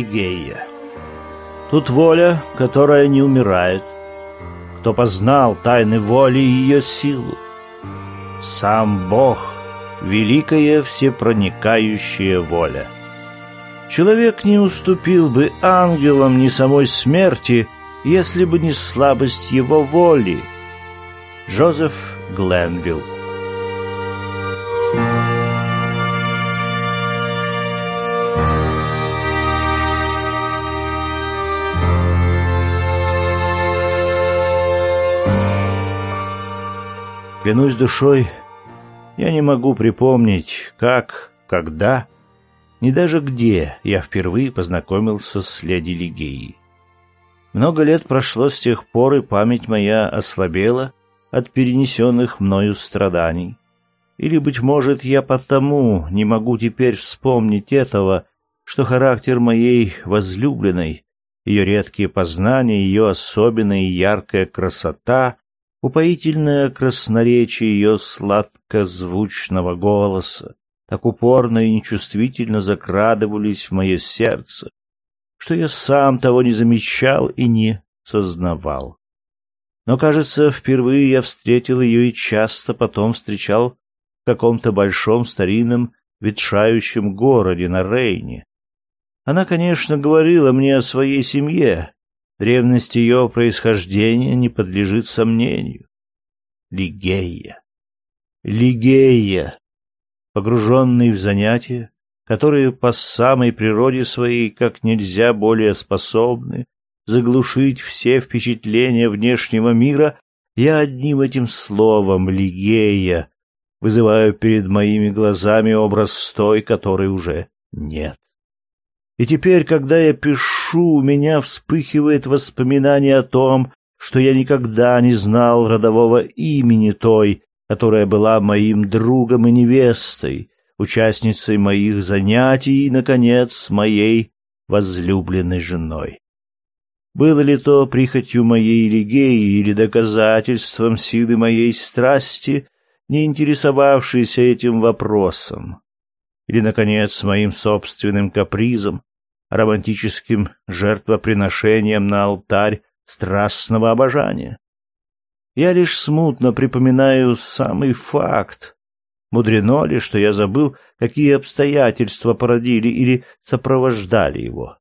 Лигея. Тут воля, которая не умирает. Кто познал тайны воли и ее силу? Сам Бог, великая всепроникающая воля. Человек не уступил бы ангелам ни самой смерти, если бы не слабость его воли. Джозеф Гленвилл Клянусь душой, я не могу припомнить, как, когда, ни даже где я впервые познакомился с леди Лигеей. Много лет прошло с тех пор, и память моя ослабела от перенесенных мною страданий. Или, быть может, я потому не могу теперь вспомнить этого, что характер моей возлюбленной, ее редкие познания, ее особенная яркая красота упоительное красноречие ее сладкозвучного голоса так упорно и нечувствительно закрадывались в мое сердце, что я сам того не замечал и не сознавал. Но, кажется, впервые я встретил ее и часто потом встречал в каком-то большом старинном ветшающем городе на Рейне. Она, конечно, говорила мне о своей семье, Древность ее происхождения не подлежит сомнению. Лигея. Лигея, погруженный в занятия, которые по самой природе своей как нельзя более способны заглушить все впечатления внешнего мира, я одним этим словом «Лигея» вызываю перед моими глазами образ той, которой уже нет. И теперь, когда я пишу, у меня вспыхивает воспоминание о том, что я никогда не знал родового имени той, которая была моим другом и невестой, участницей моих занятий и, наконец, моей возлюбленной женой. Было ли то прихотью моей Лигеи или доказательством силы моей страсти, не интересовавшейся этим вопросом? Или, наконец, моим собственным капризом, романтическим жертвоприношением на алтарь страстного обожания. Я лишь смутно припоминаю самый факт. Мудрено ли, что я забыл, какие обстоятельства породили или сопровождали его?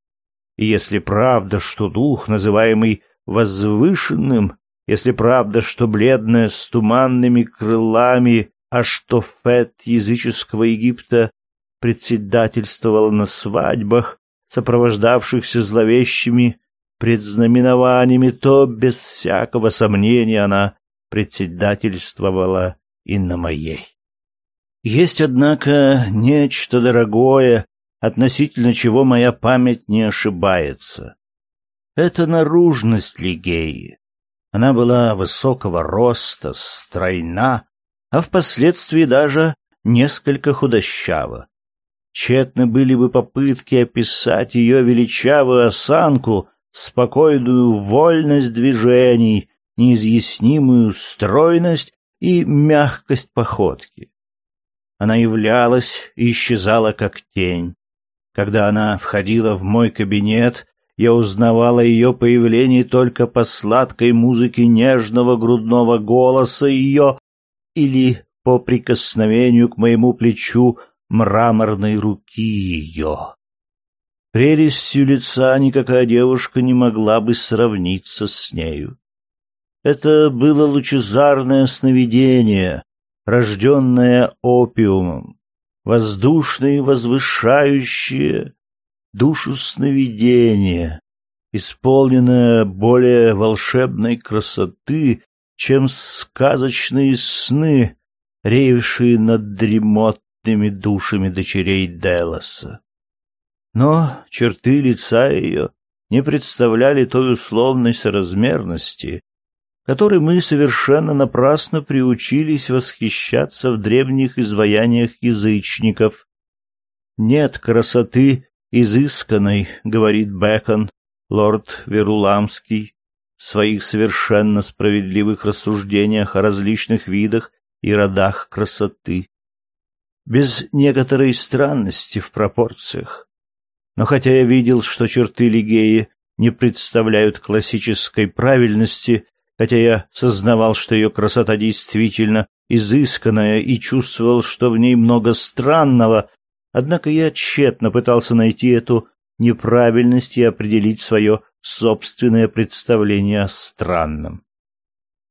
И если правда, что дух, называемый возвышенным, если правда, что бледная с туманными крылами Аштофет языческого Египта председательствовала на свадьбах, сопровождавшихся зловещими предзнаменованиями, то без всякого сомнения она председательствовала и на моей. Есть, однако, нечто дорогое, относительно чего моя память не ошибается. Это наружность Лигеи. Она была высокого роста, стройна, а впоследствии даже несколько худощава. Тщетны были бы попытки описать ее величавую осанку, спокойную вольность движений, неизъяснимую стройность и мягкость походки. Она являлась и исчезала как тень. Когда она входила в мой кабинет, я узнавала ее появление только по сладкой музыке нежного грудного голоса ее или по прикосновению к моему плечу мраморной руки ее. Прелестью лица никакая девушка не могла бы сравниться с нею. Это было лучезарное сновидение, рожденное опиумом, воздушное возвышающее душу сновидение, исполненное более волшебной красоты, чем сказочные сны, реевшие над дремот бедными душами дочерей Делоса. Но черты лица ее не представляли той условной соразмерности, которой мы совершенно напрасно приучились восхищаться в древних изваяниях язычников. «Нет красоты изысканной», — говорит Бекон, лорд Веруламский, в своих совершенно справедливых рассуждениях о различных видах и родах красоты без некоторой странности в пропорциях. Но хотя я видел, что черты Лигеи не представляют классической правильности, хотя я сознавал, что ее красота действительно изысканная и чувствовал, что в ней много странного, однако я тщетно пытался найти эту неправильность и определить свое собственное представление о странном.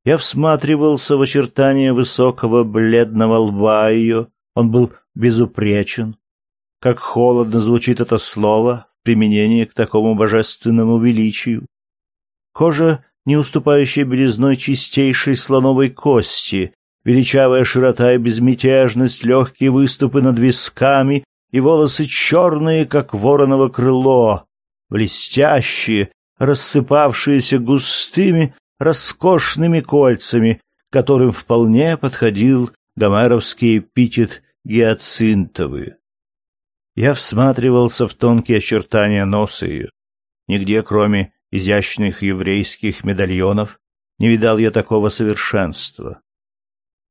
Я всматривался в очертания высокого бледного лба ее, он был безупречен. Как холодно звучит это слово в применении к такому божественному величию. Кожа, не уступающая белизной чистейшей слоновой кости, величавая широта и безмятежность, легкие выступы над висками и волосы черные, как вороново крыло, блестящие, рассыпавшиеся густыми, роскошными кольцами, которым вполне подходил гомеровский эпитет гиацинтовые. Я всматривался в тонкие очертания носа ее. Нигде, кроме изящных еврейских медальонов, не видал я такого совершенства.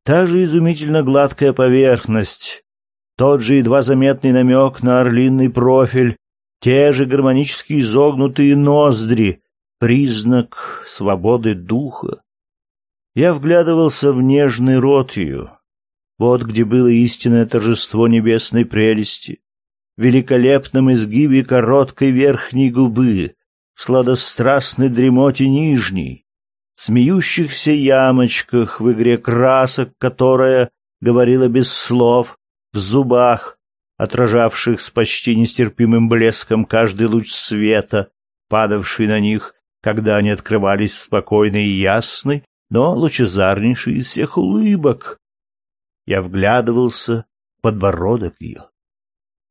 Та же изумительно гладкая поверхность, тот же едва заметный намек на орлиный профиль, те же гармонически изогнутые ноздри, признак свободы духа. Я вглядывался в нежный рот ее. Вот где было истинное торжество небесной прелести. В великолепном изгибе короткой верхней губы, в сладострастной дремоте нижней, в смеющихся ямочках в игре красок, которая говорила без слов, в зубах, отражавших с почти нестерпимым блеском каждый луч света, падавший на них, когда они открывались спокойной и ясной, но лучезарнейшей из всех улыбок. Я вглядывался в подбородок ее.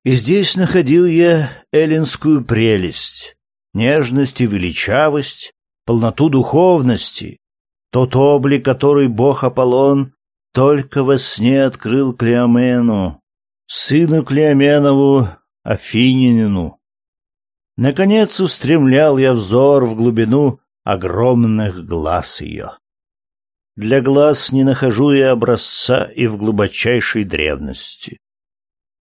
И здесь находил я эллинскую прелесть, нежность и величавость, полноту духовности, тот облик, который бог Аполлон только во сне открыл Клеомену, сыну Клеоменову, Афининину. Наконец устремлял я взор в глубину огромных глаз ее. Для глаз не нахожу я образца и в глубочайшей древности.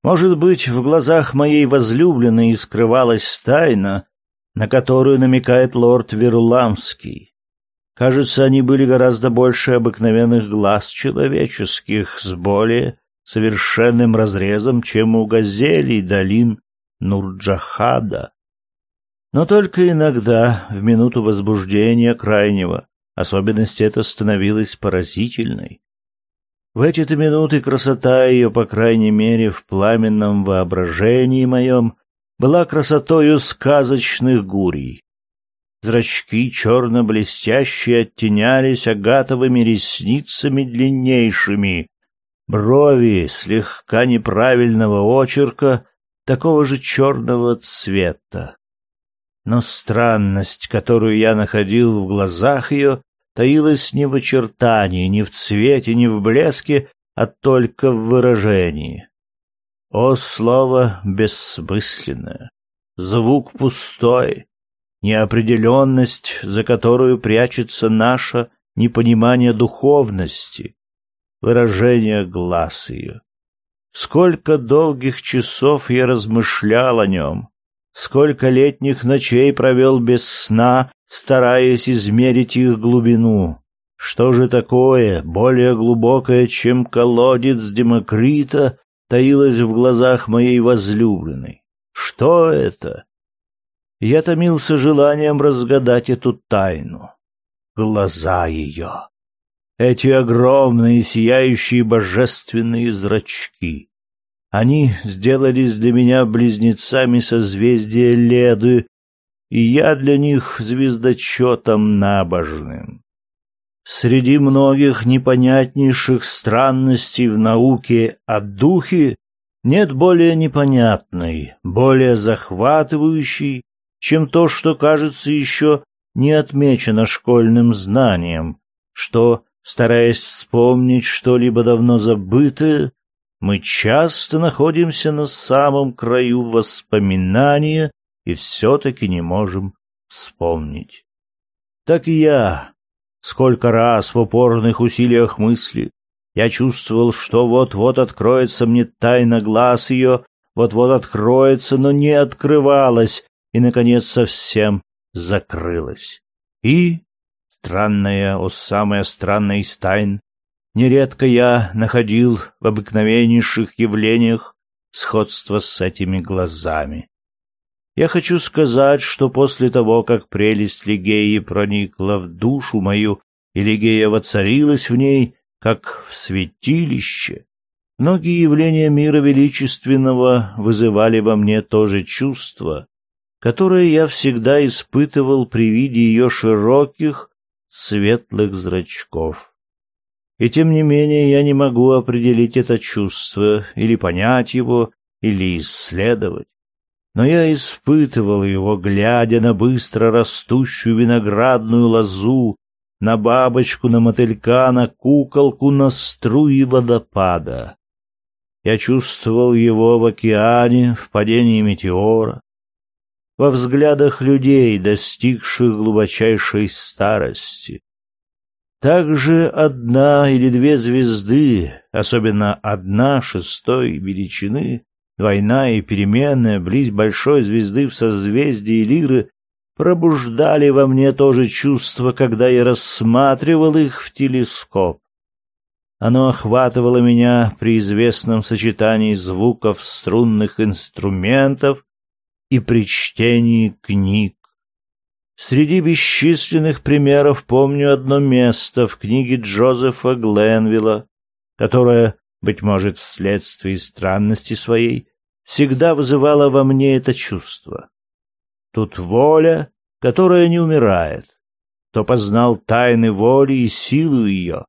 Может быть, в глазах моей возлюбленной скрывалась тайна, на которую намекает лорд Веруламский. Кажется, они были гораздо больше обыкновенных глаз человеческих, с более совершенным разрезом, чем у газелей долин Нурджахада. Но только иногда, в минуту возбуждения крайнего, особенность эта становилась поразительной. В эти-то минуты красота ее, по крайней мере, в пламенном воображении моем, была красотою сказочных гурий. Зрачки черно-блестящие оттенялись агатовыми ресницами длиннейшими, брови слегка неправильного очерка, такого же черного цвета. Но странность, которую я находил в глазах ее, таилась не в очертании, не в цвете, не в блеске, а только в выражении. О, слово бессмысленное! Звук пустой, неопределенность, за которую прячется наше непонимание духовности, выражение глаз ее. Сколько долгих часов я размышлял о нем, сколько летних ночей провел без сна, стараясь измерить их глубину. Что же такое, более глубокое, чем колодец Демокрита, таилось в глазах моей возлюбленной? Что это? Я томился желанием разгадать эту тайну. Глаза ее. Эти огромные, сияющие божественные зрачки. Они сделались для меня близнецами созвездия Леды, и я для них звездочетом набожным. Среди многих непонятнейших странностей в науке о духе нет более непонятной, более захватывающей, чем то, что кажется еще не отмечено школьным знанием, что, стараясь вспомнить что-либо давно забытое, мы часто находимся на самом краю воспоминания и все-таки не можем вспомнить. Так и я, сколько раз в упорных усилиях мысли, я чувствовал, что вот-вот откроется мне тайна глаз ее, вот-вот откроется, но не открывалась и, наконец, совсем закрылась. И, странная, о самая странная из тайн, нередко я находил в обыкновеннейших явлениях сходство с этими глазами. Я хочу сказать, что после того, как прелесть Лигеи проникла в душу мою, и Лигея воцарилась в ней, как в святилище, многие явления мира величественного вызывали во мне то же чувство, которое я всегда испытывал при виде ее широких, светлых зрачков. И тем не менее я не могу определить это чувство, или понять его, или исследовать но я испытывал его, глядя на быстро растущую виноградную лозу, на бабочку, на мотылька, на куколку, на струи водопада. Я чувствовал его в океане, в падении метеора, во взглядах людей, достигших глубочайшей старости. Также одна или две звезды, особенно одна шестой величины, двойная и переменная, близ большой звезды в созвездии Лиры, пробуждали во мне то же чувство, когда я рассматривал их в телескоп. Оно охватывало меня при известном сочетании звуков струнных инструментов и при чтении книг. Среди бесчисленных примеров помню одно место в книге Джозефа Гленвилла, которое быть может, вследствие странности своей, всегда вызывала во мне это чувство. Тут воля, которая не умирает. Кто познал тайны воли и силу ее.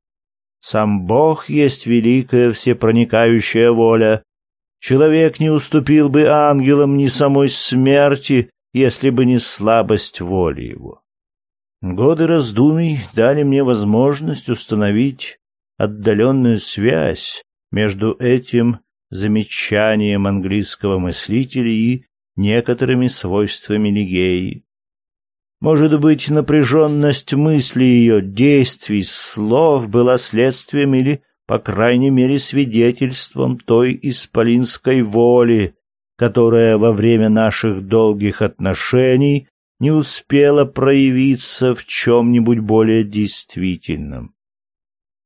Сам Бог есть великая всепроникающая воля. Человек не уступил бы ангелам ни самой смерти, если бы не слабость воли его. Годы раздумий дали мне возможность установить отдаленную связь между этим замечанием английского мыслителя и некоторыми свойствами Лигеи. Может быть, напряженность мысли ее, действий, слов была следствием или, по крайней мере, свидетельством той исполинской воли, которая во время наших долгих отношений не успела проявиться в чем-нибудь более действительном.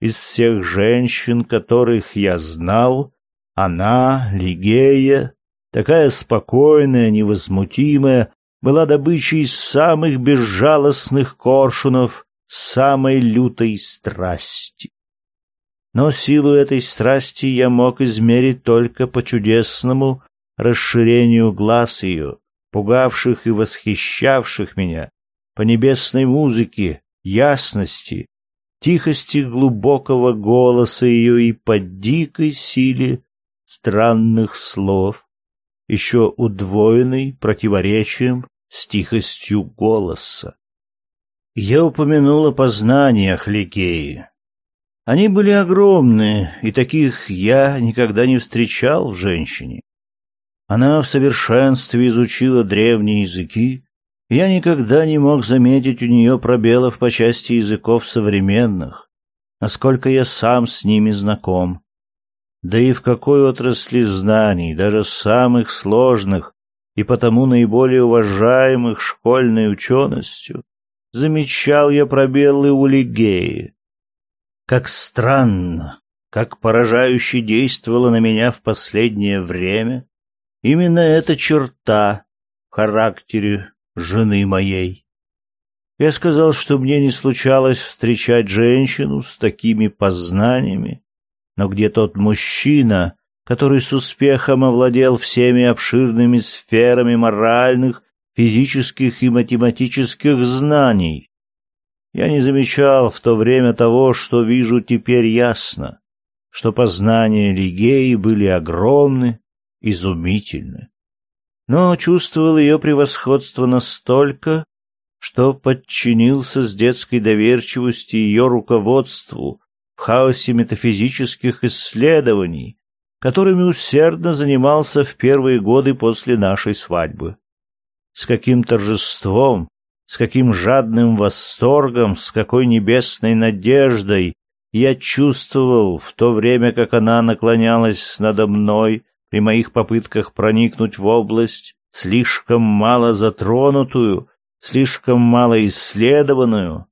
Из всех женщин, которых я знал, она, Лигея, такая спокойная, невозмутимая, была добычей самых безжалостных коршунов, самой лютой страсти. Но силу этой страсти я мог измерить только по чудесному расширению глаз ее, пугавших и восхищавших меня, по небесной музыке, ясности, тихости глубокого голоса ее и по дикой силе странных слов, еще удвоенной противоречием с тихостью голоса. Я упомянул о познаниях Ликеи. Они были огромные, и таких я никогда не встречал в женщине. Она в совершенстве изучила древние языки, я никогда не мог заметить у нее пробелов по части языков современных, насколько я сам с ними знаком. Да и в какой отрасли знаний, даже самых сложных и потому наиболее уважаемых школьной ученостью, замечал я пробелы у Лигеи. Как странно, как поражающе действовала на меня в последнее время именно эта черта в характере жены моей. Я сказал, что мне не случалось встречать женщину с такими познаниями, но где тот мужчина, который с успехом овладел всеми обширными сферами моральных, физических и математических знаний? Я не замечал в то время того, что вижу теперь ясно, что познания Лигеи были огромны, изумительны но чувствовал ее превосходство настолько, что подчинился с детской доверчивости ее руководству в хаосе метафизических исследований, которыми усердно занимался в первые годы после нашей свадьбы. С каким торжеством, с каким жадным восторгом, с какой небесной надеждой я чувствовал в то время, как она наклонялась надо мной, при моих попытках проникнуть в область, слишком мало затронутую, слишком мало исследованную,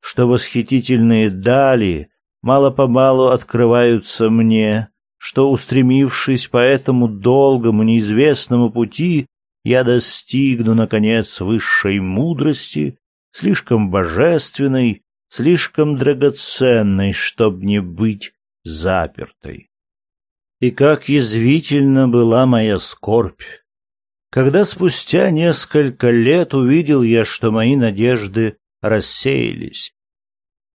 что восхитительные дали мало-помалу открываются мне, что, устремившись по этому долгому неизвестному пути, я достигну, наконец, высшей мудрости, слишком божественной, слишком драгоценной, чтоб не быть запертой. И как язвительно была моя скорбь, когда спустя несколько лет увидел я, что мои надежды рассеялись.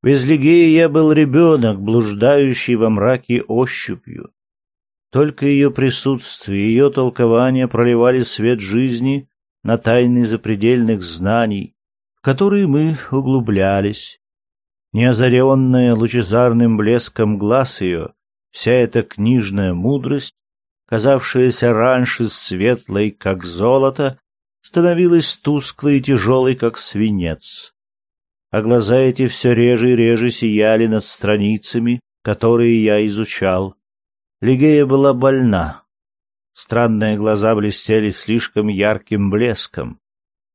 Без Лигеи я был ребенок, блуждающий во мраке ощупью. Только ее присутствие, ее толкования проливали свет жизни на тайны запредельных знаний, в которые мы углублялись. Неозаренная лучезарным блеском глаз ее, вся эта книжная мудрость, казавшаяся раньше светлой, как золото, становилась тусклой и тяжелой, как свинец. А глаза эти все реже и реже сияли над страницами, которые я изучал. Лигея была больна. Странные глаза блестели слишком ярким блеском.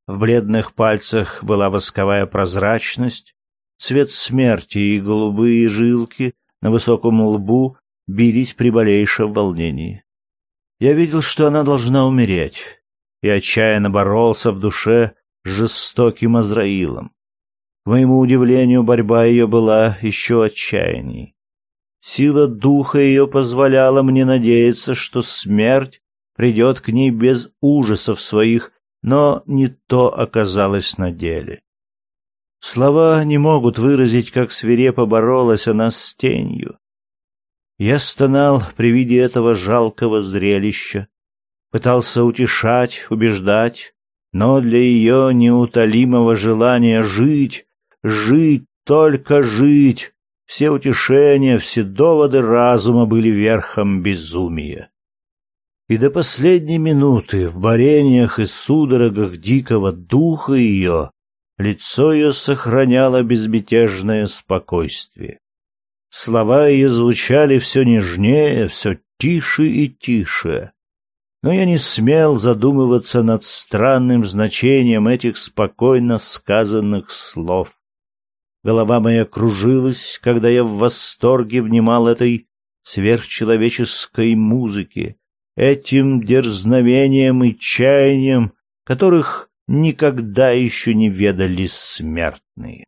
В бледных пальцах была восковая прозрачность, цвет смерти и голубые жилки на высоком лбу бились при болейшем волнении. Я видел, что она должна умереть, и отчаянно боролся в душе с жестоким Азраилом. К моему удивлению, борьба ее была еще отчаянней. Сила духа ее позволяла мне надеяться, что смерть придет к ней без ужасов своих, но не то оказалось на деле. Слова не могут выразить, как свирепо боролась она с тенью. Я стонал при виде этого жалкого зрелища, пытался утешать, убеждать, но для ее неутолимого желания жить, жить, только жить, все утешения, все доводы разума были верхом безумия. И до последней минуты в борениях и судорогах дикого духа ее лицо ее сохраняло безмятежное спокойствие. Слова ее звучали все нежнее, все тише и тише. Но я не смел задумываться над странным значением этих спокойно сказанных слов. Голова моя кружилась, когда я в восторге внимал этой сверхчеловеческой музыке, этим дерзновением и чаянием, которых никогда еще не ведали смертные.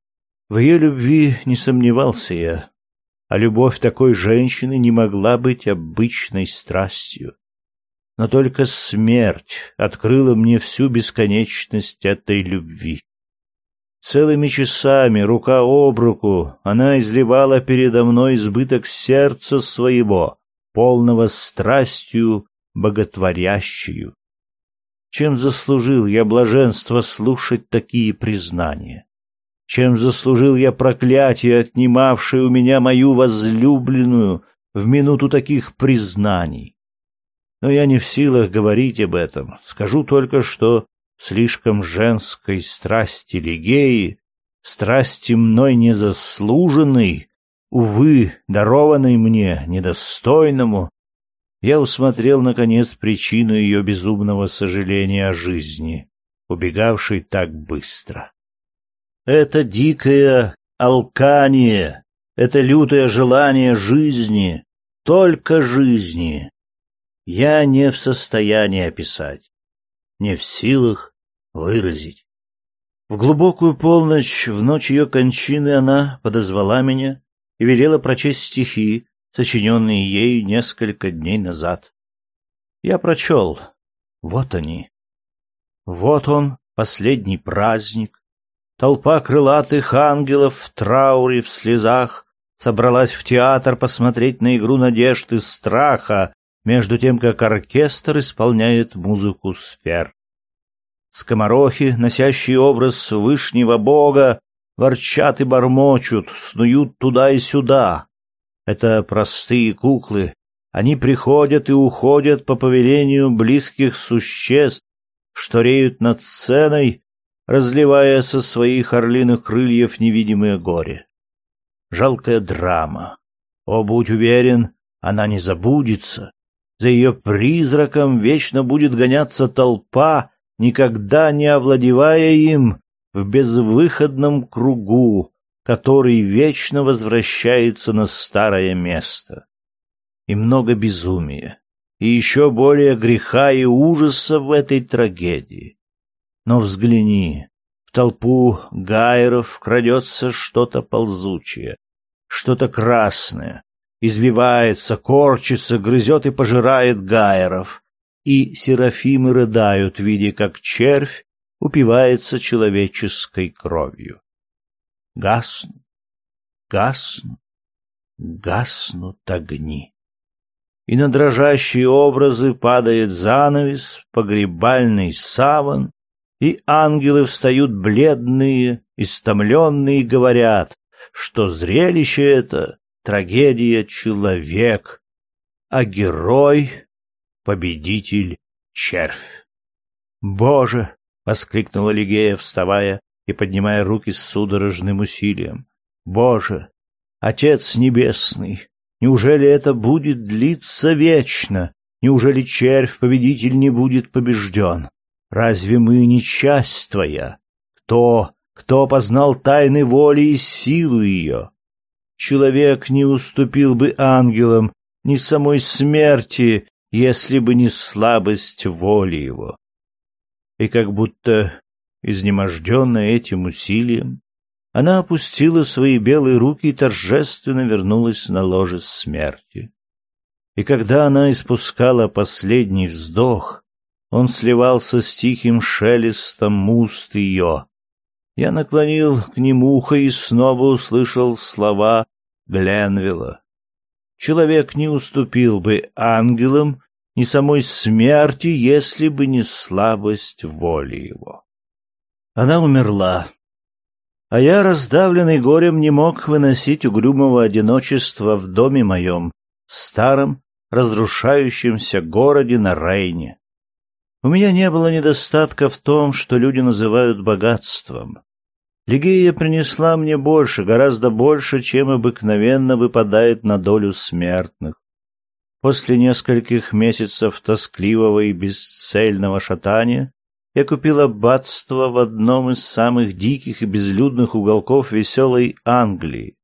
В ее любви не сомневался я, а любовь такой женщины не могла быть обычной страстью. Но только смерть открыла мне всю бесконечность этой любви. Целыми часами, рука об руку, она изливала передо мной избыток сердца своего, полного страстью боготворящую. Чем заслужил я блаженство слушать такие признания? Чем заслужил я проклятие, отнимавшее у меня мою возлюбленную в минуту таких признаний? Но я не в силах говорить об этом. Скажу только, что слишком женской страсти Лигеи, страсти мной незаслуженной, увы, дарованной мне, недостойному, я усмотрел, наконец, причину ее безумного сожаления о жизни, убегавшей так быстро. Это дикое алкание, это лютое желание жизни, только жизни. Я не в состоянии описать не в силах выразить. В глубокую полночь, в ночь ее кончины, она подозвала меня и велела прочесть стихи, сочиненные ею несколько дней назад. Я прочел. Вот они. Вот он, последний праздник. Толпа крылатых ангелов в трауре, в слезах собралась в театр посмотреть на игру надежд и страха, между тем как оркестр исполняет музыку сфер. Скоморохи, носящие образ вышнего бога, ворчат и бормочут, снуют туда и сюда. Это простые куклы. Они приходят и уходят по повелению близких существ, что реют над сценой, разливая со своих орлиных крыльев невидимое горе. Жалкая драма. О, будь уверен, она не забудется. За ее призраком вечно будет гоняться толпа, никогда не овладевая им в безвыходном кругу, который вечно возвращается на старое место. И много безумия, и еще более греха и ужаса в этой трагедии. Но взгляни, в толпу гайеров крадется что-то ползучее, что-то красное, извивается, корчится, грызет и пожирает гайеров, и серафимы рыдают, видя, как червь упивается человеческой кровью. Гаснут, гаснут, гаснут огни. И на дрожащие образы падает занавес, погребальный саван, и ангелы встают бледные, истомленные, и говорят, что зрелище это — трагедия человек, а герой — победитель червь. «Боже!» — воскликнула Лигея, вставая и поднимая руки с судорожным усилием. «Боже! Отец Небесный! Неужели это будет длиться вечно? Неужели червь-победитель не будет побежден? Разве мы не часть твоя? Кто, кто познал тайны воли и силу ее? Человек не уступил бы ангелам ни самой смерти, если бы не слабость воли его. И как будто, изнеможденная этим усилием, она опустила свои белые руки и торжественно вернулась на ложе смерти. И когда она испускала последний вздох, он сливался с тихим шелестом уст ее. Я наклонил к нему ухо и снова услышал слова Гленвилла. Человек не уступил бы ангелам ни самой смерти, если бы не слабость воли его. Она умерла, а я, раздавленный горем, не мог выносить угрюмого одиночества в доме моем, старом, разрушающемся городе на Рейне. У меня не было недостатка в том, что люди называют богатством. Лигея принесла мне больше, гораздо больше, чем обыкновенно выпадает на долю смертных. После нескольких месяцев тоскливого и бесцельного шатания я купил аббатство в одном из самых диких и безлюдных уголков веселой Англии.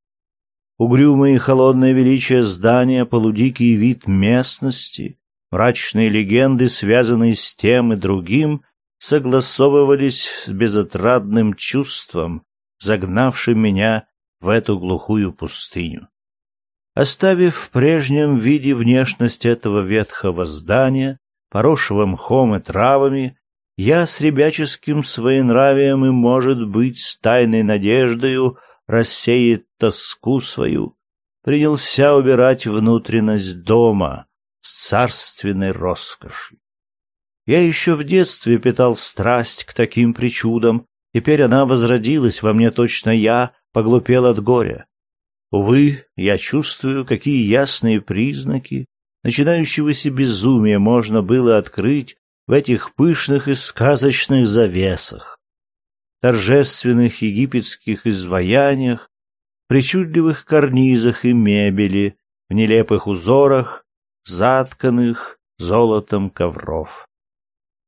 Угрюмое и холодное величие здания, полудикий вид местности, Мрачные легенды, связанные с тем и другим, согласовывались с безотрадным чувством, загнавшим меня в эту глухую пустыню. Оставив в прежнем виде внешность этого ветхого здания, поросшего мхом и травами, я с ребяческим своенравием и, может быть, с тайной надеждою рассеять тоску свою, принялся убирать внутренность дома, с царственной роскошью. Я еще в детстве питал страсть к таким причудам, теперь она возродилась во мне точно я, поглупел от горя. Увы, я чувствую, какие ясные признаки начинающегося безумия можно было открыть в этих пышных и сказочных завесах, торжественных египетских изваяниях, причудливых карнизах и мебели, в нелепых узорах, затканных золотом ковров.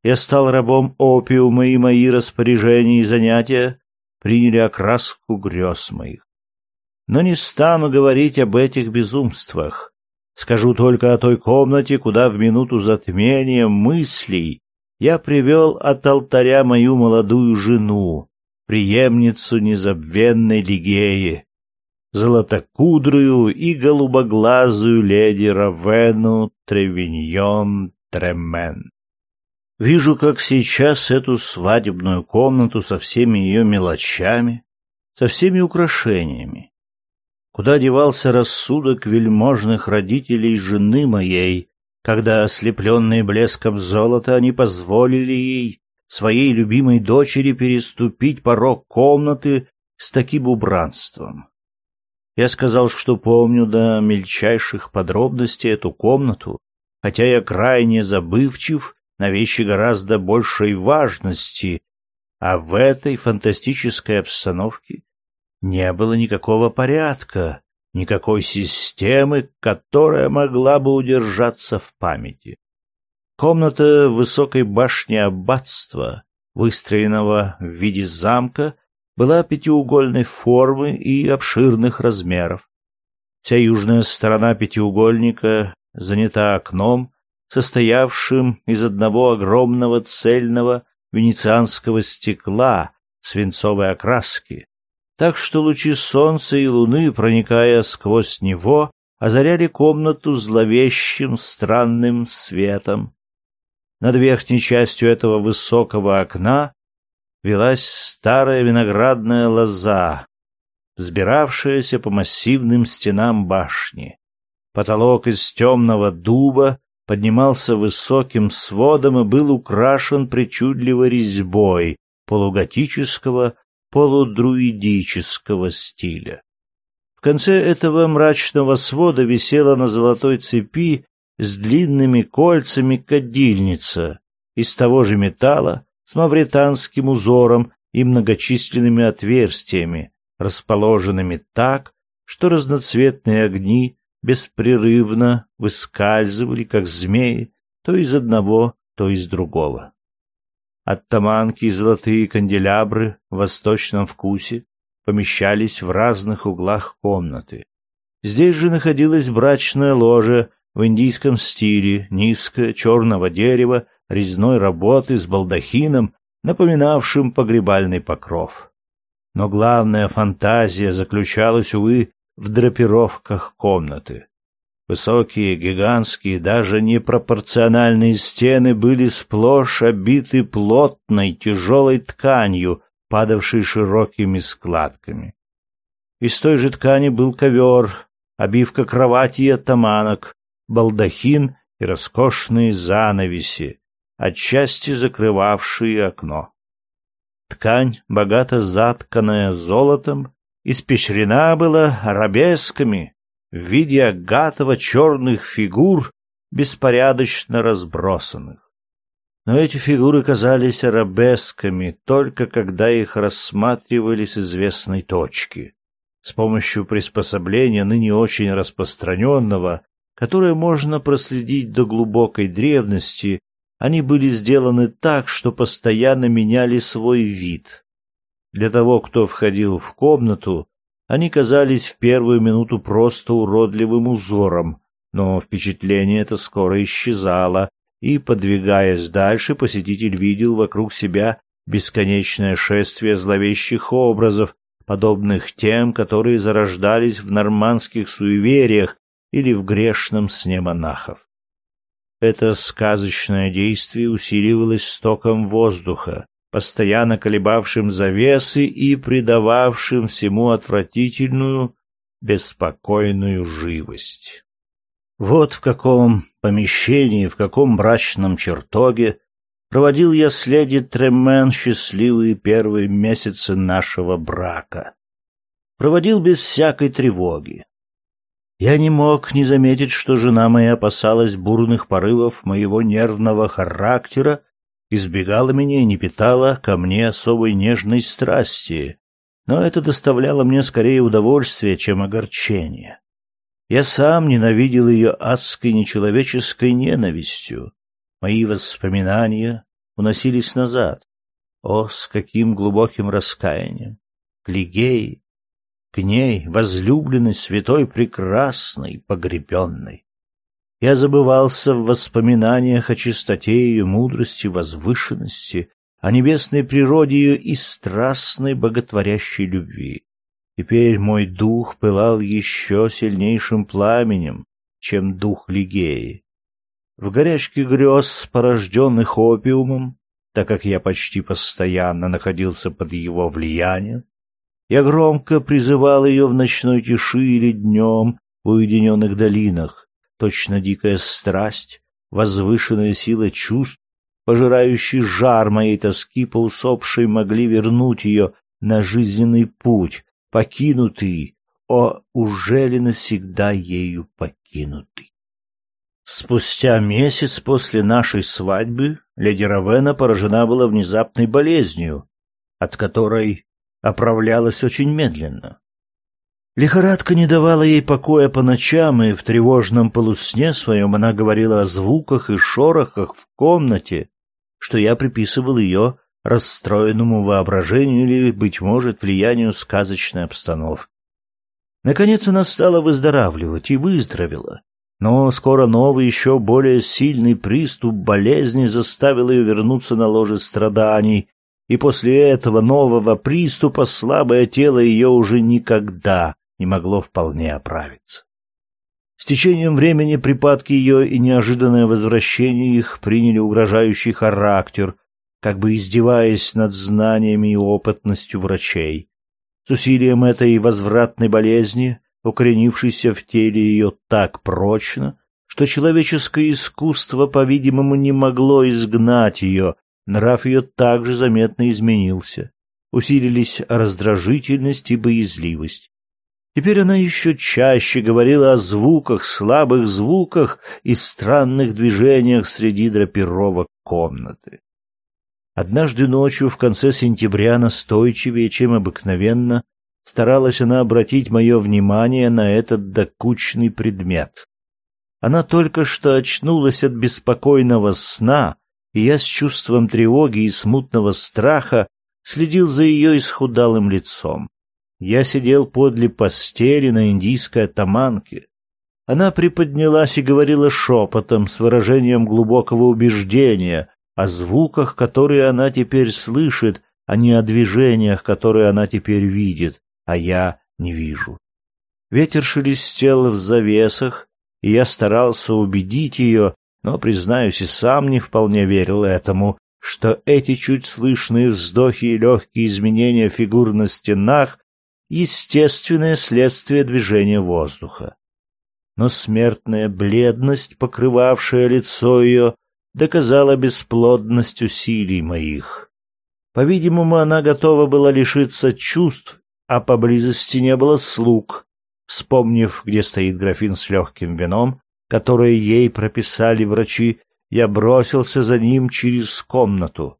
Я стал рабом опиума, и мои распоряжения и занятия приняли окраску грез моих. Но не стану говорить об этих безумствах. Скажу только о той комнате, куда в минуту затмения мыслей я привел от алтаря мою молодую жену, преемницу незабвенной Лигеи, золотокудрую и голубоглазую леди Равену Тревиньон Тремен. Вижу, как сейчас эту свадебную комнату со всеми ее мелочами, со всеми украшениями. Куда девался рассудок вельможных родителей жены моей, когда, ослепленные блеском золота, они позволили ей, своей любимой дочери, переступить порог комнаты с таким убранством. Я сказал, что помню до мельчайших подробностей эту комнату, хотя я крайне забывчив на вещи гораздо большей важности, а в этой фантастической обстановке не было никакого порядка, никакой системы, которая могла бы удержаться в памяти. Комната высокой башни аббатства, выстроенного в виде замка, была пятиугольной формы и обширных размеров. Вся южная сторона пятиугольника занята окном, состоявшим из одного огромного цельного венецианского стекла свинцовой окраски, так что лучи солнца и луны, проникая сквозь него, озаряли комнату зловещим странным светом. Над верхней частью этого высокого окна велась старая виноградная лоза, взбиравшаяся по массивным стенам башни. Потолок из темного дуба поднимался высоким сводом и был украшен причудливой резьбой полуготического, полудруидического стиля. В конце этого мрачного свода висела на золотой цепи с длинными кольцами кадильница из того же металла, с мавританским узором и многочисленными отверстиями, расположенными так, что разноцветные огни беспрерывно выскальзывали, как змеи, то из одного, то из другого. Оттаманки и золотые канделябры в восточном вкусе помещались в разных углах комнаты. Здесь же находилась брачная ложа в индийском стиле, низкое, черного дерева, резной работы с балдахином, напоминавшим погребальный покров. Но главная фантазия заключалась, увы, в драпировках комнаты. Высокие, гигантские, даже непропорциональные стены были сплошь обиты плотной, тяжелой тканью, падавшей широкими складками. Из той же ткани был ковер, обивка кровати и оттаманок, балдахин и роскошные занавеси, отчасти закрывавшие окно. Ткань, богато затканная золотом, испещрена была арабесками в виде агатово-черных фигур, беспорядочно разбросанных. Но эти фигуры казались арабесками только когда их рассматривали с известной точки. С помощью приспособления, ныне очень распространенного, которое можно проследить до глубокой древности, они были сделаны так, что постоянно меняли свой вид. Для того, кто входил в комнату, они казались в первую минуту просто уродливым узором, но впечатление это скоро исчезало, и, подвигаясь дальше, посетитель видел вокруг себя бесконечное шествие зловещих образов, подобных тем, которые зарождались в нормандских суевериях или в грешном сне монахов. Это сказочное действие усиливалось стоком воздуха, постоянно колебавшим завесы и придававшим всему отвратительную, беспокойную живость. Вот в каком помещении, в каком брачном чертоге проводил я с леди Тремен счастливые первые месяцы нашего брака. Проводил без всякой тревоги. Я не мог не заметить, что жена моя опасалась бурных порывов моего нервного характера, избегала меня и не питала ко мне особой нежной страсти, но это доставляло мне скорее удовольствие, чем огорчение. Я сам ненавидел ее адской нечеловеческой ненавистью. Мои воспоминания уносились назад. О, с каким глубоким раскаянием! К к ней, возлюбленной, святой, прекрасной, погребенной. Я забывался в воспоминаниях о чистоте ее мудрости, возвышенности, о небесной природе ее и страстной боготворящей любви. Теперь мой дух пылал еще сильнейшим пламенем, чем дух Лигеи. В горячке грез, порожденных опиумом, так как я почти постоянно находился под его влиянием, я громко призывал ее в ночной тиши или днем в уединенных долинах. Точно дикая страсть, возвышенная сила чувств, пожирающий жар моей тоски по усопшей могли вернуть ее на жизненный путь, покинутый, о, уже ли навсегда ею покинутый? Спустя месяц после нашей свадьбы леди Равена поражена была внезапной болезнью, от которой оправлялась очень медленно. Лихорадка не давала ей покоя по ночам, и в тревожном полусне своем она говорила о звуках и шорохах в комнате, что я приписывал ее расстроенному воображению или, быть может, влиянию сказочной обстановки. Наконец она стала выздоравливать и выздоровела. Но скоро новый, еще более сильный приступ болезни заставил ее вернуться на ложе страданий, и после этого нового приступа слабое тело ее уже никогда не могло вполне оправиться. С течением времени припадки ее и неожиданное возвращение их приняли угрожающий характер, как бы издеваясь над знаниями и опытностью врачей. С усилием этой возвратной болезни, укоренившейся в теле ее так прочно, что человеческое искусство, по-видимому, не могло изгнать ее, нрав ее также заметно изменился. Усилились раздражительность и боязливость. Теперь она еще чаще говорила о звуках, слабых звуках и странных движениях среди драпировок комнаты. Однажды ночью в конце сентября настойчивее, чем обыкновенно, старалась она обратить мое внимание на этот докучный предмет. Она только что очнулась от беспокойного сна, и я с чувством тревоги и смутного страха следил за ее исхудалым лицом. Я сидел подле постели на индийской атаманке. Она приподнялась и говорила шепотом с выражением глубокого убеждения, о звуках, которые она теперь слышит, а не о движениях, которые она теперь видит, а я не вижу. Ветер шелестел в завесах, и я старался убедить ее, но, признаюсь, и сам не вполне верил этому, что эти чуть слышные вздохи и легкие изменения фигур на стенах — естественное следствие движения воздуха. Но смертная бледность, покрывавшая лицо ее, доказала бесплодность усилий моих. По-видимому, она готова была лишиться чувств, а поблизости не было слуг. Вспомнив, где стоит графин с легким вином, которое ей прописали врачи, я бросился за ним через комнату.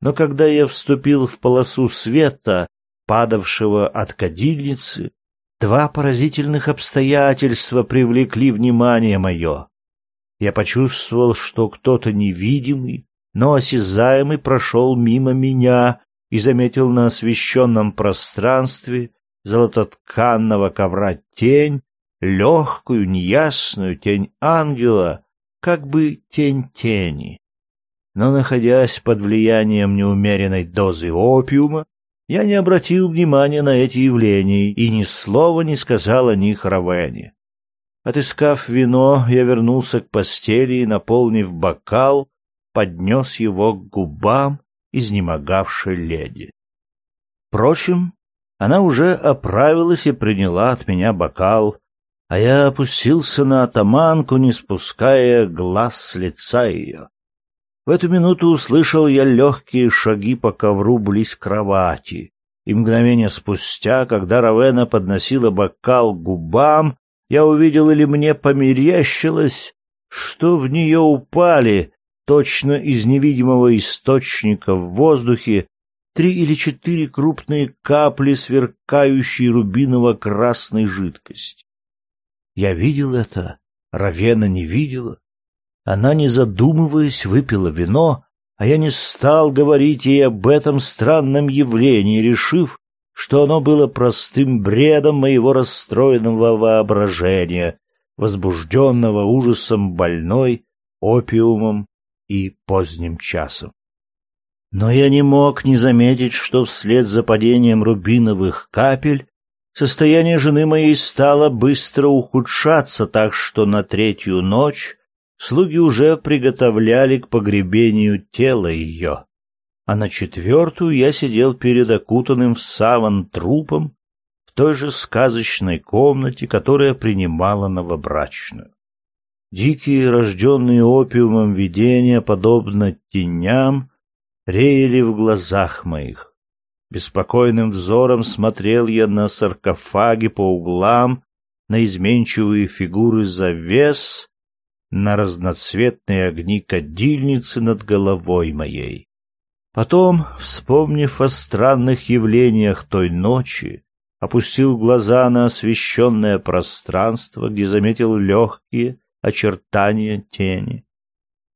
Но когда я вступил в полосу света, падавшего от кадильницы, два поразительных обстоятельства привлекли внимание мое. Я почувствовал, что кто-то невидимый, но осязаемый прошел мимо меня и заметил на освещенном пространстве золототканного ковра тень, легкую, неясную тень ангела, как бы тень тени. Но, находясь под влиянием неумеренной дозы опиума, я не обратил внимания на эти явления и ни слова не сказал о них Равене. Отыскав вино, я вернулся к постели и, наполнив бокал, поднес его к губам изнемогавшей леди. Впрочем, она уже оправилась и приняла от меня бокал, а я опустился на атаманку, не спуская глаз с лица ее. В эту минуту услышал я легкие шаги по ковру близ кровати, и мгновение спустя, когда Равена подносила бокал к губам, я увидел или мне померещилось, что в нее упали, точно из невидимого источника в воздухе, три или четыре крупные капли сверкающей рубиново-красной жидкости. Я видел это, Равена не видела. Она, не задумываясь, выпила вино, а я не стал говорить ей об этом странном явлении, решив, что оно было простым бредом моего расстроенного воображения, возбужденного ужасом больной, опиумом и поздним часом. Но я не мог не заметить, что вслед за падением рубиновых капель состояние жены моей стало быстро ухудшаться, так что на третью ночь слуги уже приготовляли к погребению тела ее а на четвертую я сидел перед окутанным в саван трупом в той же сказочной комнате, которая принимала новобрачную. Дикие, рожденные опиумом видения, подобно теням, реяли в глазах моих. Беспокойным взором смотрел я на саркофаги по углам, на изменчивые фигуры завес, на разноцветные огни кадильницы над головой моей. Потом, вспомнив о странных явлениях той ночи, опустил глаза на освещенное пространство, где заметил легкие очертания тени.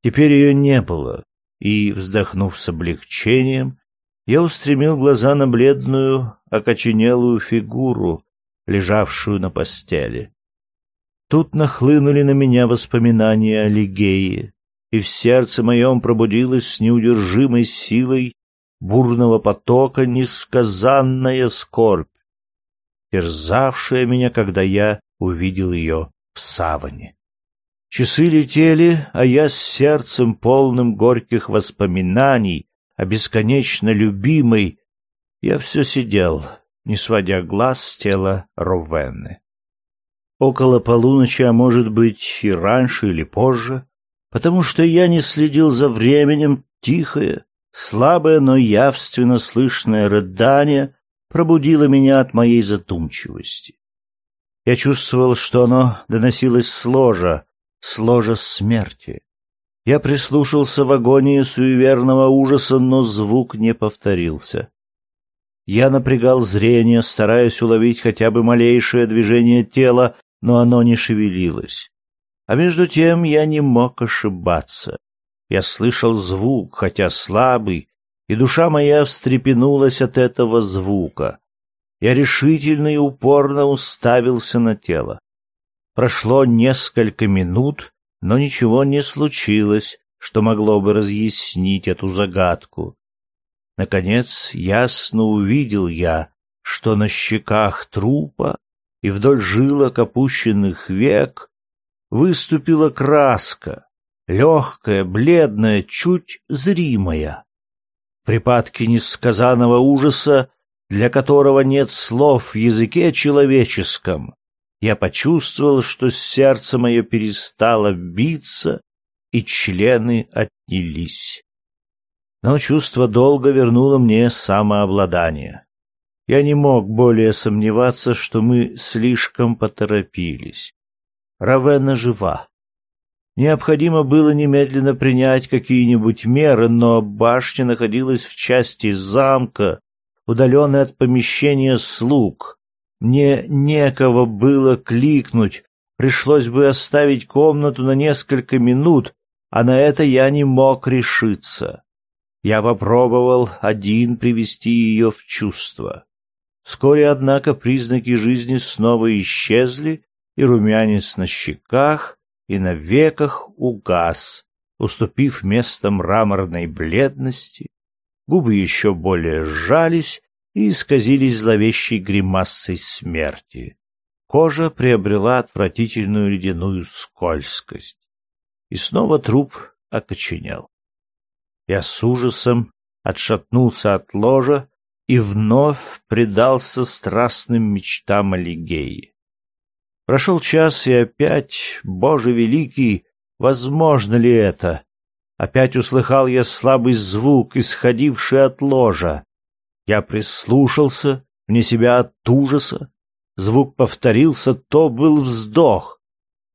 Теперь ее не было, и, вздохнув с облегчением, я устремил глаза на бледную, окоченелую фигуру, лежавшую на постели. Тут нахлынули на меня воспоминания о Лигее, и в сердце моем пробудилась с неудержимой силой бурного потока несказанная скорбь, терзавшая меня, когда я увидел ее в саване. Часы летели, а я с сердцем полным горьких воспоминаний о бесконечно любимой, я все сидел, не сводя глаз с тела Ровенны. Около полуночи, а может быть и раньше или позже, потому что я не следил за временем, тихое, слабое, но явственно слышное рыдание пробудило меня от моей задумчивости. Я чувствовал, что оно доносилось с ложа, с ложа смерти. Я прислушался в агонии суеверного ужаса, но звук не повторился. Я напрягал зрение, стараясь уловить хотя бы малейшее движение тела, но оно не шевелилось. А между тем я не мог ошибаться. Я слышал звук, хотя слабый, и душа моя встрепенулась от этого звука. Я решительно и упорно уставился на тело. Прошло несколько минут, но ничего не случилось, что могло бы разъяснить эту загадку. Наконец, ясно увидел я, что на щеках трупа и вдоль жилок опущенных век выступила краска, легкая, бледная, чуть зримая. Припадки несказанного ужаса, для которого нет слов в языке человеческом, я почувствовал, что сердце мое перестало биться, и члены отнялись. Но чувство долго вернуло мне самообладание. Я не мог более сомневаться, что мы слишком поторопились. Равена жива. Необходимо было немедленно принять какие-нибудь меры, но башня находилась в части замка, удаленной от помещения слуг, мне некого было кликнуть, пришлось бы оставить комнату на несколько минут, а на это я не мог решиться. Я попробовал один привести ее в чувство. Вскоре, однако, признаки жизни снова исчезли, и румянец на щеках и на веках угас, уступив место мраморной бледности. Губы еще более сжались, и исказились зловещей гримасой смерти. Кожа приобрела отвратительную ледяную скользкость. И снова труп окоченел. Я с ужасом отшатнулся от ложа и вновь предался страстным мечтам Алигеи. Прошел час, и опять, Боже великий, возможно ли это? Опять услыхал я слабый звук, исходивший от ложа. Я прислушался, вне себя от ужаса. Звук повторился, то был вздох.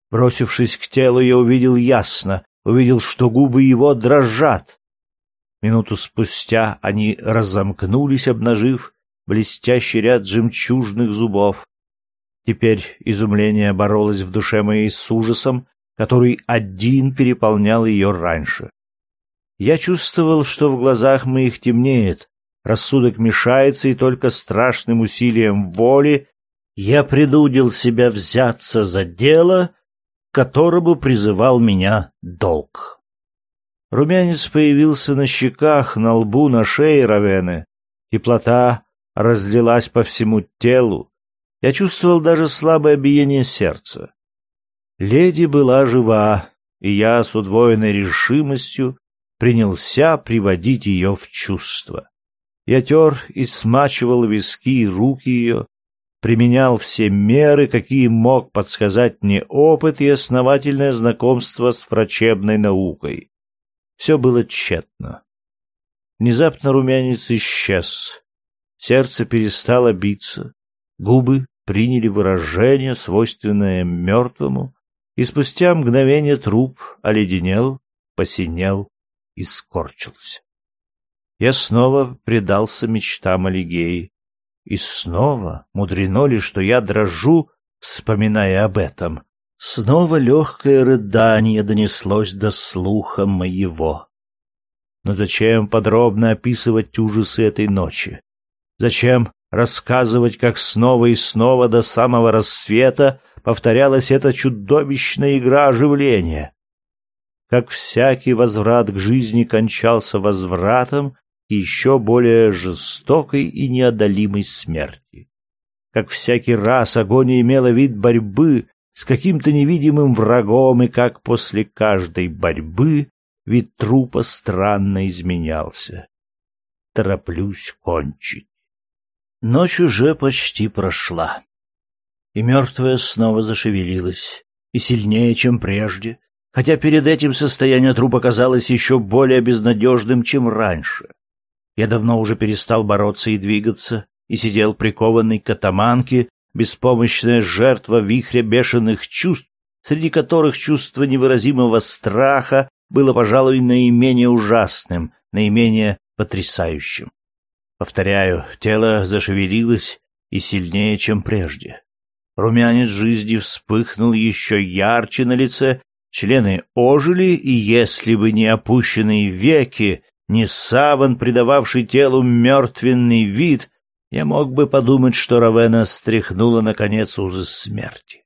Бросившись к телу, я увидел ясно, увидел, что губы его дрожат. Минуту спустя они разомкнулись, обнажив блестящий ряд жемчужных зубов. Теперь изумление боролось в душе моей с ужасом, который один переполнял ее раньше. Я чувствовал, что в глазах моих темнеет, рассудок мешается, и только страшным усилием воли я предудил себя взяться за дело, к которому призывал меня долг. Румянец появился на щеках, на лбу, на шее Равены. Теплота разлилась по всему телу. Я чувствовал даже слабое биение сердца. Леди была жива, и я с удвоенной решимостью принялся приводить ее в чувство. Я тер и смачивал виски и руки ее, применял все меры, какие мог подсказать мне опыт и основательное знакомство с врачебной наукой. Все было тщетно. Внезапно румянец исчез. Сердце перестало биться, губы приняли выражение, свойственное мертвому, и спустя мгновение труп оледенел, посинел и скорчился я снова предался мечтам Алигеи. И снова, мудрено ли, что я дрожу, вспоминая об этом, снова легкое рыдание донеслось до слуха моего. Но зачем подробно описывать ужасы этой ночи? Зачем рассказывать, как снова и снова до самого рассвета повторялась эта чудовищная игра оживления? Как всякий возврат к жизни кончался возвратом еще более жестокой и неодолимой смерти. Как всякий раз агония имела вид борьбы с каким-то невидимым врагом, и как после каждой борьбы вид трупа странно изменялся. Тороплюсь кончить. Ночь уже почти прошла, и мертвая снова зашевелилась, и сильнее, чем прежде, хотя перед этим состояние трупа казалось еще более безнадежным, чем раньше. Я давно уже перестал бороться и двигаться, и сидел прикованный к атаманке, беспомощная жертва вихря бешеных чувств, среди которых чувство невыразимого страха было, пожалуй, наименее ужасным, наименее потрясающим. Повторяю, тело зашевелилось и сильнее, чем прежде. Румянец жизни вспыхнул еще ярче на лице, члены ожили, и если бы не опущенные веки, не саван, придававший телу мертвенный вид, я мог бы подумать, что Равена стряхнула, наконец, ужас смерти.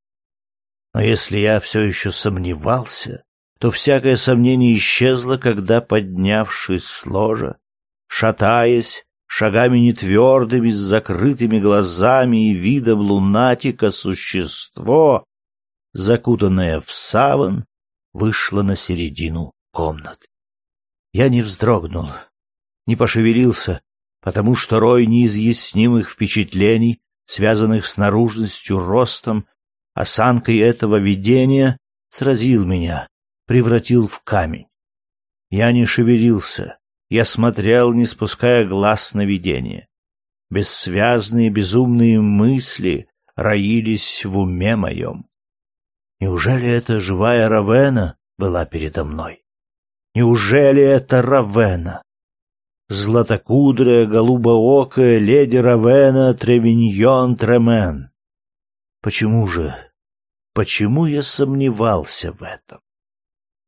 Но если я все еще сомневался, то всякое сомнение исчезло, когда, поднявшись с ложа, шатаясь, шагами нетвердыми, с закрытыми глазами и видом лунатика существо, закутанное в саван, вышло на середину комнаты. Я не вздрогнул, не пошевелился, потому что рой неизъяснимых впечатлений, связанных с наружностью, ростом, осанкой этого видения, сразил меня, превратил в камень. Я не шевелился, я смотрел, не спуская глаз на видение. Бессвязные безумные мысли роились в уме моем. Неужели эта живая Равена была передо мной? Неужели это Равена? Златокудрая, голубоокая леди Равена Тревиньон Тремен. Почему же? Почему я сомневался в этом?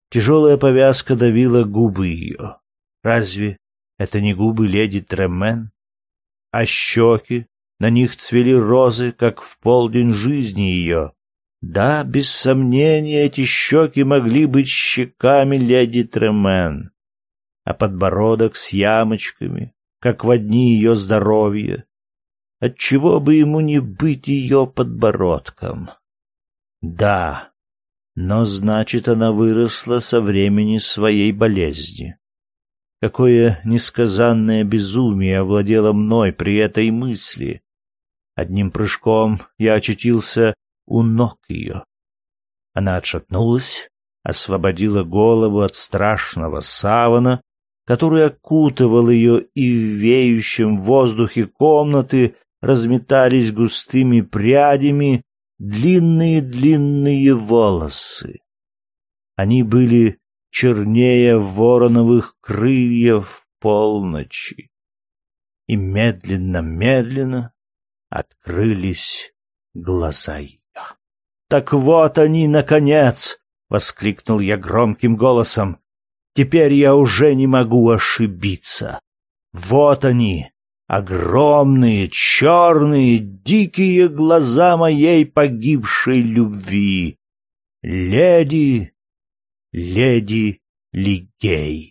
Тяжелая повязка давила губы ее. Разве это не губы леди Тремен? А щеки, на них цвели розы, как в полдень жизни ее. Да, без сомнения, эти щеки могли быть щеками леди Тремен. А подбородок с ямочками, как в одни ее здоровья. Отчего бы ему не быть ее подбородком? Да, но значит, она выросла со времени своей болезни. Какое несказанное безумие овладело мной при этой мысли. Одним прыжком я очутился у ног ее. Она отшатнулась, освободила голову от страшного савана, который окутывал ее, и в веющем воздухе комнаты разметались густыми прядями длинные-длинные волосы. Они были чернее вороновых крыльев полночи. И медленно-медленно открылись глаза ее. «Так вот они, наконец!» — воскликнул я громким голосом. «Теперь я уже не могу ошибиться. Вот они, огромные, черные, дикие глаза моей погибшей любви. Леди леди Лигей.